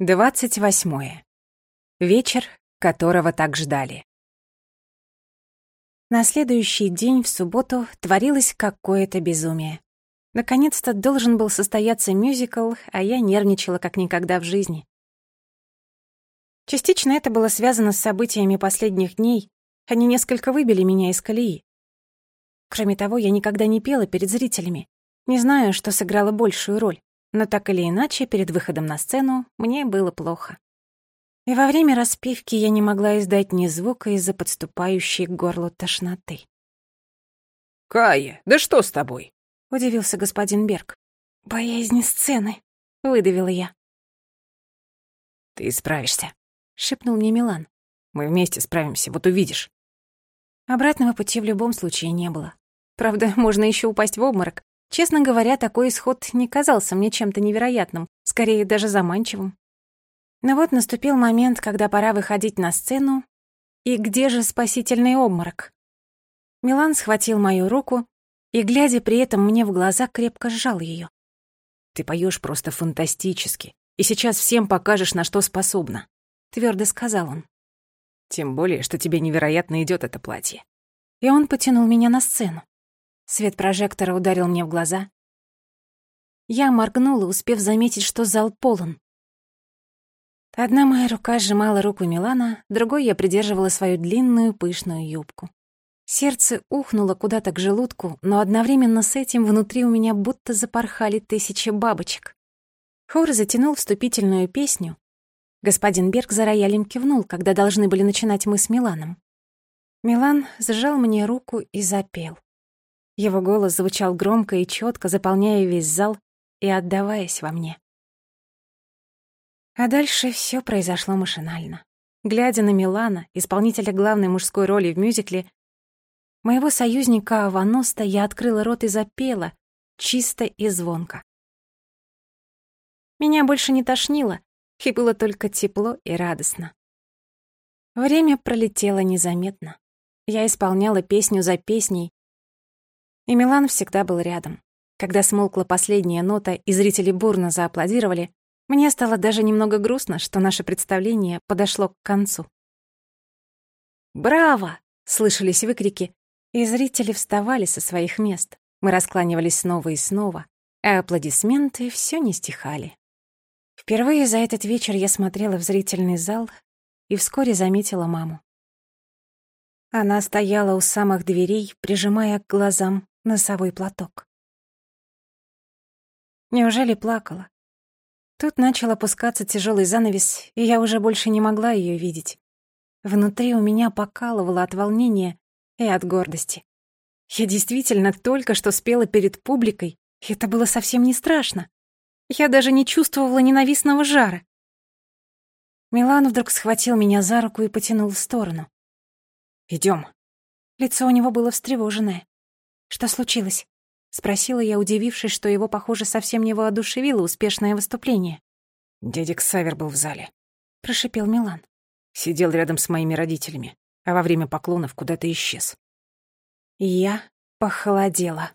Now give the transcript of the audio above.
Двадцать восьмое. Вечер, которого так ждали. На следующий день, в субботу, творилось какое-то безумие. Наконец-то должен был состояться мюзикл, а я нервничала как никогда в жизни. Частично это было связано с событиями последних дней, они несколько выбили меня из колеи. Кроме того, я никогда не пела перед зрителями. Не знаю, что сыграло большую роль. Но так или иначе, перед выходом на сцену мне было плохо. И во время распевки я не могла издать ни звука из-за подступающей к горлу тошноты. «Кая, да что с тобой?» — удивился господин Берг. «Боязнь сцены», — выдавила я. «Ты справишься», — шепнул мне Милан. «Мы вместе справимся, вот увидишь». Обратного пути в любом случае не было. Правда, можно еще упасть в обморок, Честно говоря, такой исход не казался мне чем-то невероятным, скорее даже заманчивым. Но вот наступил момент, когда пора выходить на сцену, и где же спасительный обморок? Милан схватил мою руку и, глядя при этом мне в глаза, крепко сжал ее. «Ты поешь просто фантастически, и сейчас всем покажешь, на что способна», — твердо сказал он. «Тем более, что тебе невероятно идет это платье». И он потянул меня на сцену. Свет прожектора ударил мне в глаза. Я моргнула, успев заметить, что зал полон. Одна моя рука сжимала руку Милана, другой я придерживала свою длинную пышную юбку. Сердце ухнуло куда-то к желудку, но одновременно с этим внутри у меня будто запорхали тысячи бабочек. Хор затянул вступительную песню. Господин Берг за роялем кивнул, когда должны были начинать мы с Миланом. Милан сжал мне руку и запел. Его голос звучал громко и четко, заполняя весь зал и отдаваясь во мне. А дальше все произошло машинально. Глядя на Милана, исполнителя главной мужской роли в мюзикле, моего союзника Аваноста, я открыла рот и запела, чисто и звонко. Меня больше не тошнило, и было только тепло и радостно. Время пролетело незаметно. Я исполняла песню за песней, и Милан всегда был рядом. Когда смолкла последняя нота и зрители бурно зааплодировали, мне стало даже немного грустно, что наше представление подошло к концу. «Браво!» — слышались выкрики, и зрители вставали со своих мест. Мы раскланивались снова и снова, а аплодисменты все не стихали. Впервые за этот вечер я смотрела в зрительный зал и вскоре заметила маму. Она стояла у самых дверей, прижимая к глазам носовой платок. Неужели плакала? Тут начал опускаться тяжелый занавес, и я уже больше не могла ее видеть. Внутри у меня покалывало от волнения и от гордости. Я действительно только что спела перед публикой, и это было совсем не страшно. Я даже не чувствовала ненавистного жара. Милан вдруг схватил меня за руку и потянул в сторону. Идем. Лицо у него было встревоженное. «Что случилось?» — спросила я, удивившись, что его, похоже, совсем не воодушевило успешное выступление. «Дядя Ксавер был в зале», — прошипел Милан. «Сидел рядом с моими родителями, а во время поклонов куда-то исчез». Я похолодела.